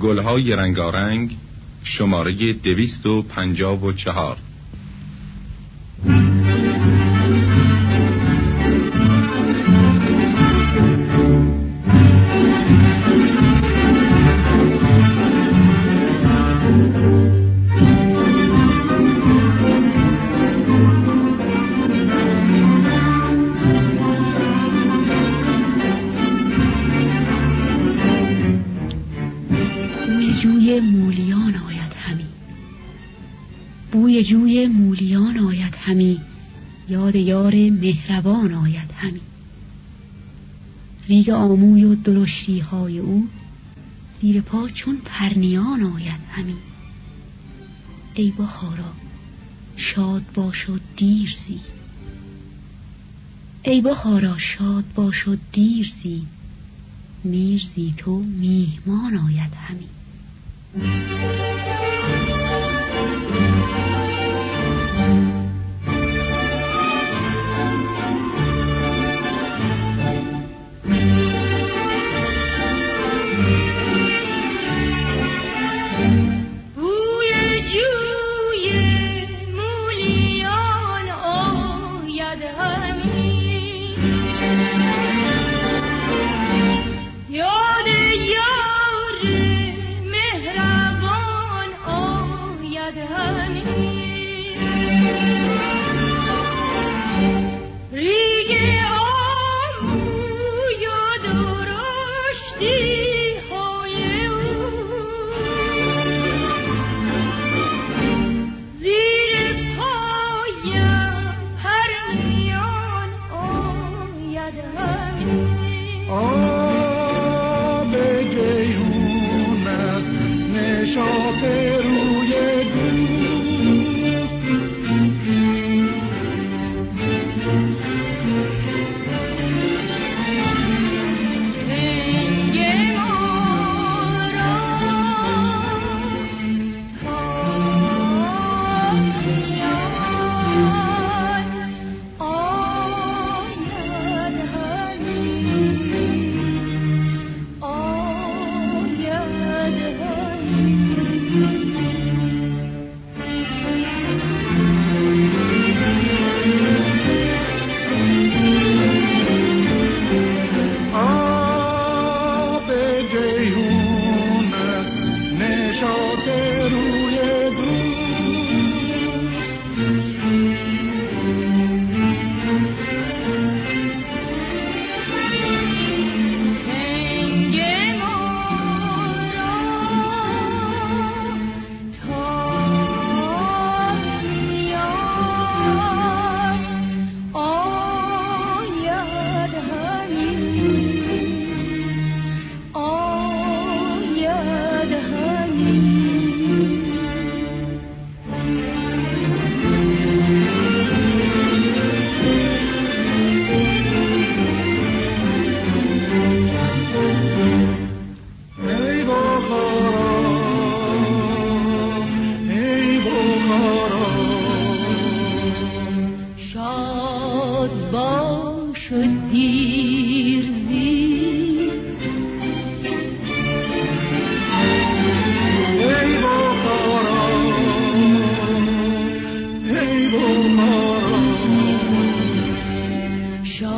گلهای رنگارنگ شماره دویست و پنجاب و چهار. درشتی های او زیر پا چون پرنیان آید همی. ای بخارا شاد باش و دیر زی. ای بخارا شاد باش و دیر زی. میرزی تو میهمان آید همی.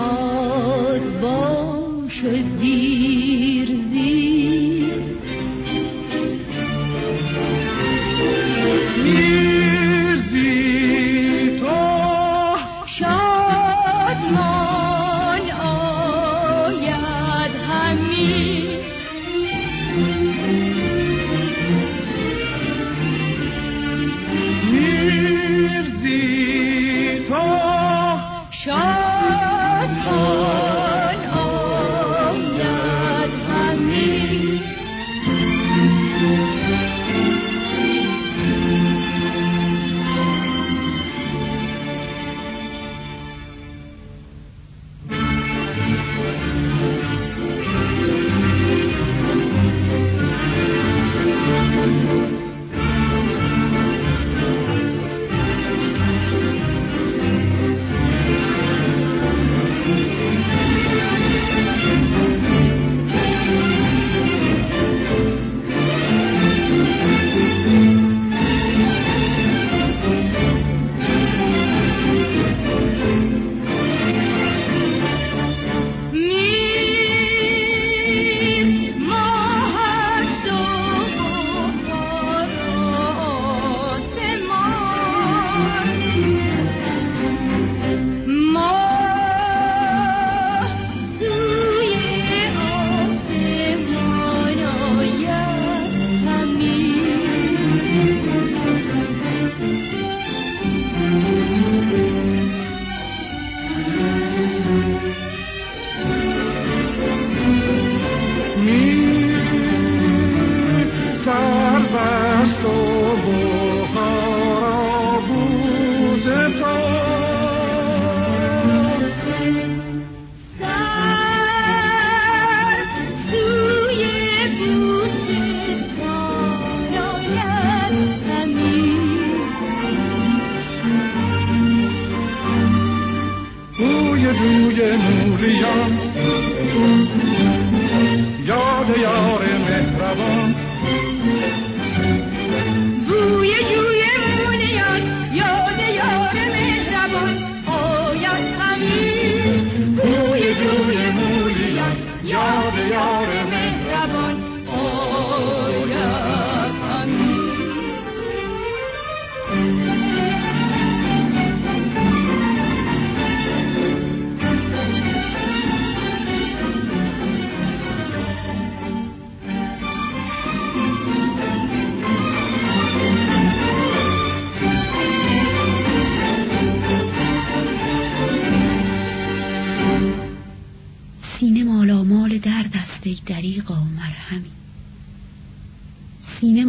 باد باش دیر.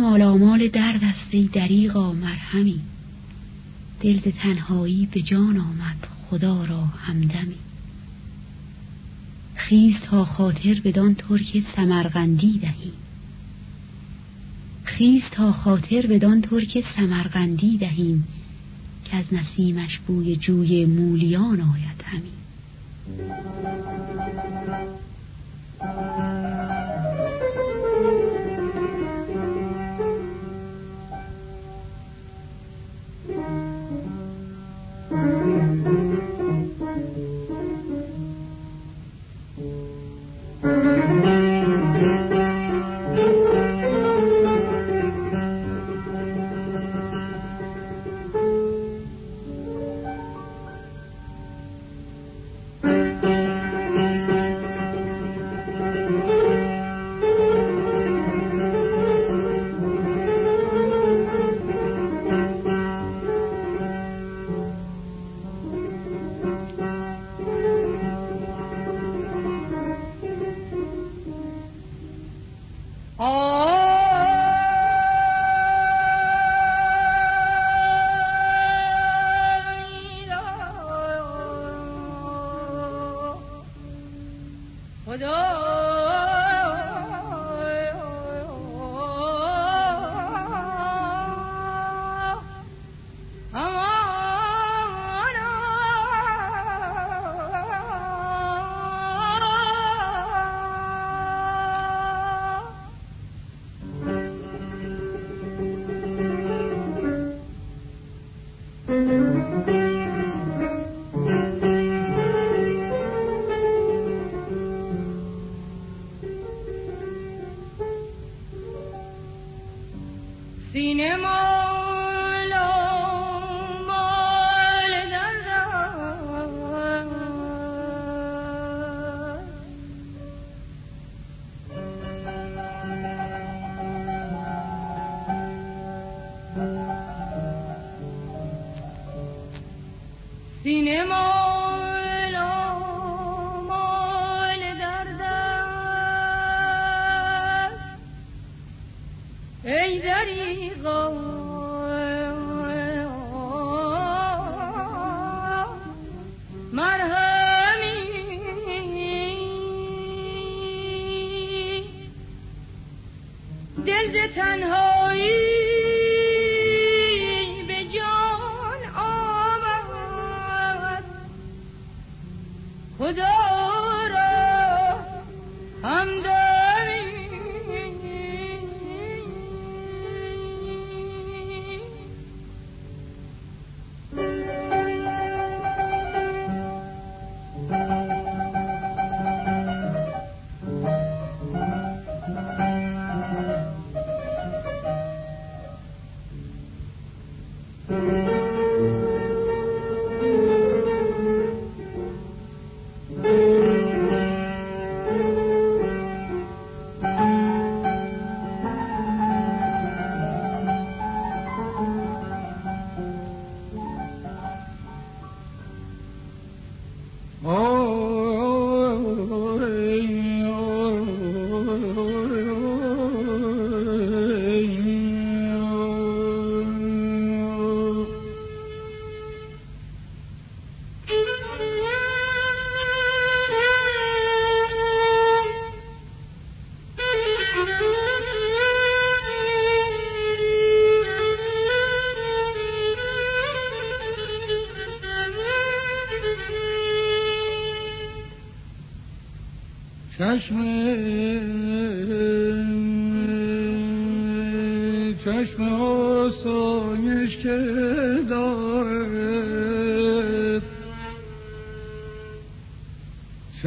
مالامال درد است ای دریغا مرهمی. دل تنهایی به جان آمد خدا را همدمی. خیز تا خاطر بدان ترک سمرغندی دهیم خیز تا خاطر بدان ترک سمرغندی دهیم که از نسیمش بوی جوی مولیان آید همین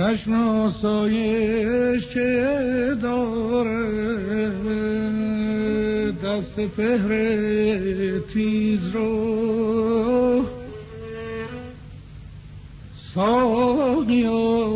چشم آسایش که دارد دست پهر تیز رو. ساقیا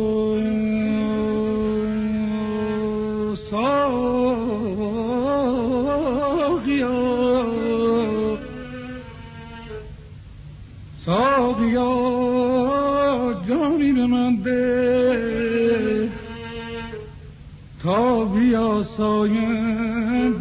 تا بیاسایندمی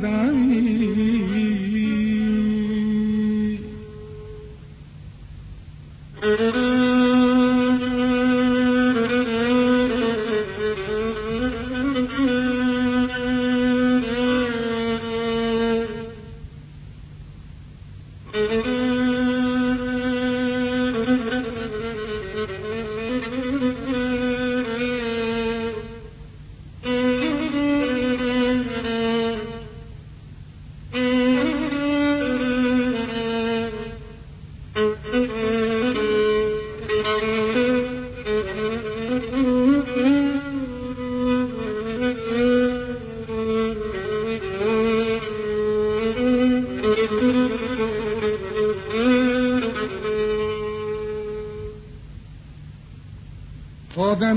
باید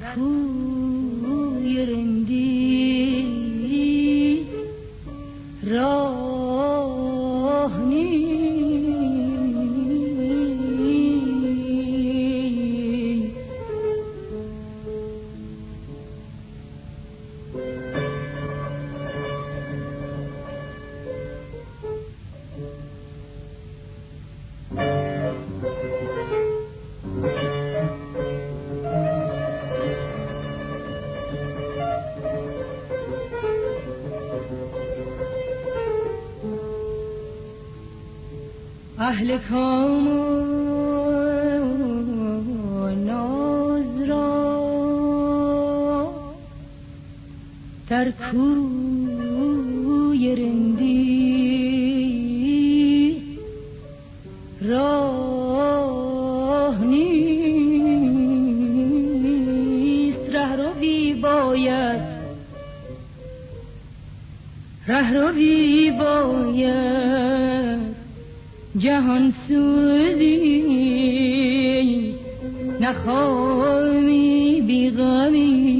در اهل کام و ناز را در کوی رندی راه نیست. ره رو باید ره رو باید. جهان سوزی نخوامی بیغمی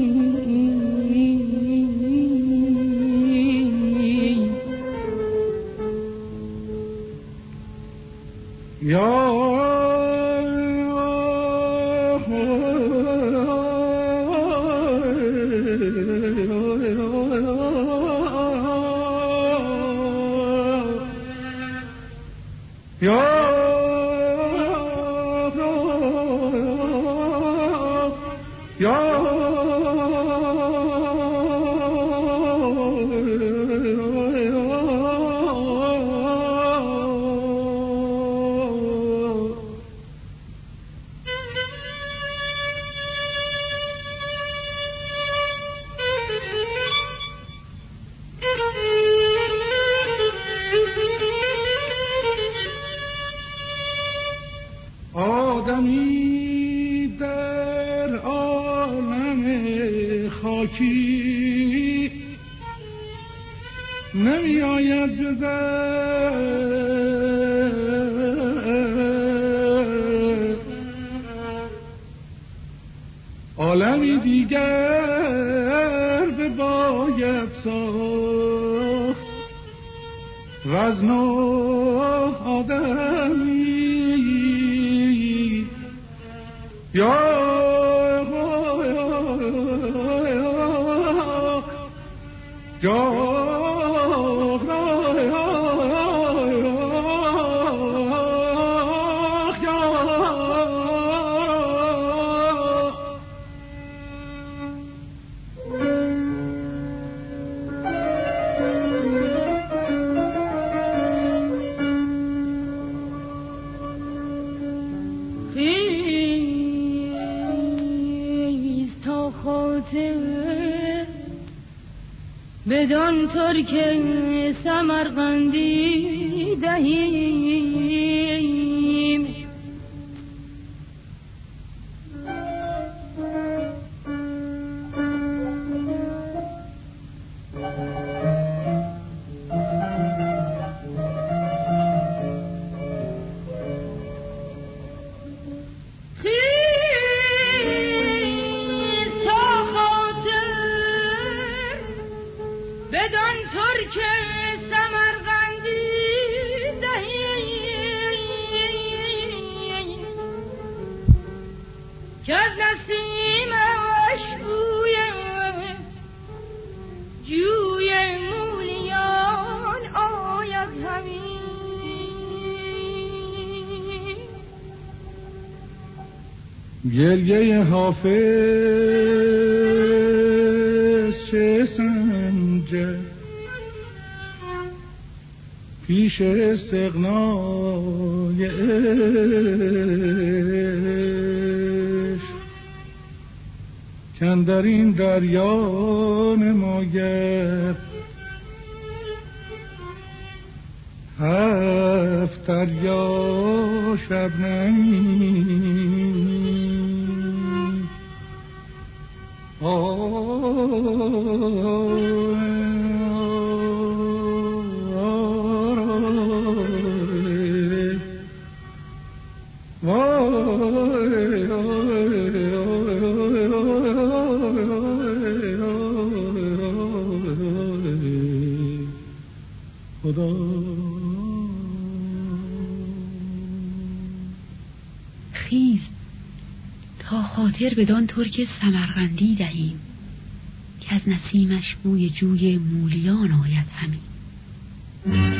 güzel بدان ترک سمرقندی دهیم گلگه حافظ چه سنجه؟ پیش استقنای کن در این دریا نماید هفت دریا شبنمی خیز خاطر بدان ترک سمرغندی دهیم که از نسیمش بوی جوی مولیان آید همین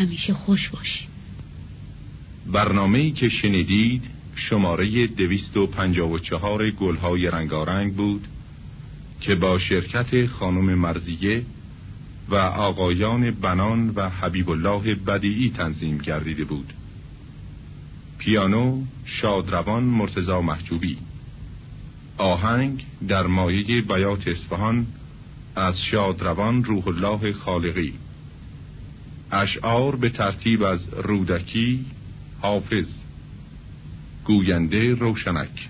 همیشه خوش باشید برنامه‌ای که شنیدید شماره 254 گلهای رنگارنگ بود که با شرکت خانم مرزیه و آقایان بنان و حبیب الله بدیعی تنظیم گردیده بود. پیانو شادروان مرتزا محجوبی. آهنگ در مایه بیات اصفهان از شادروان روح الله خالقی. اشعار به ترتیب از رودکی حافظ. گوینده روشنک.